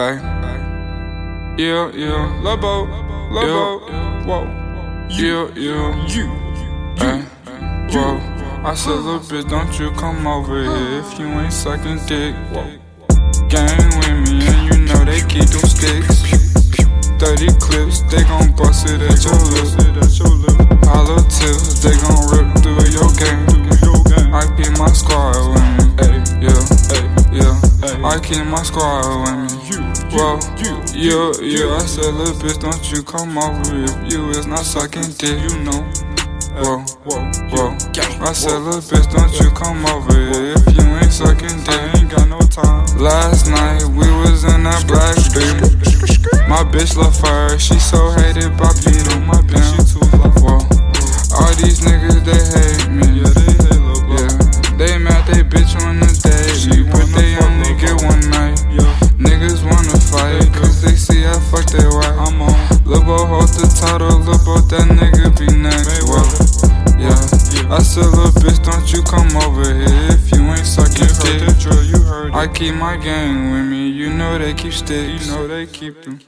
Ay. Yeah, yeah. Lobo, Lobo, whoa. Yeah, yeah. You, Ay. Whoa. I said, little bitch, don't you come over here if you ain't sucking dick. Whoa. Gang with me, and you know they keep them sticks. 30 clips, they gon' bust it at your lip. Hollow tips, they gon' rip through your game. I keep my squad with me. Yeah, yeah. I keep my squad with me. Whoa, yeah, yeah. I said, little bitch, don't you come over if you is not sucking dick. You know. Whoa, whoa, whoa. I said, little bitch, don't you come over if you ain't sucking dick. Ain't got no time. Last night we was in that black beam. My bitch love fire, she so hated by Peter. My bitch, that nigga be next. Whoa. Yeah, I said, little bitch, don't you come over here if you ain't sucking dick. I keep my gang with me, you know they keep sticks. You know they keep them.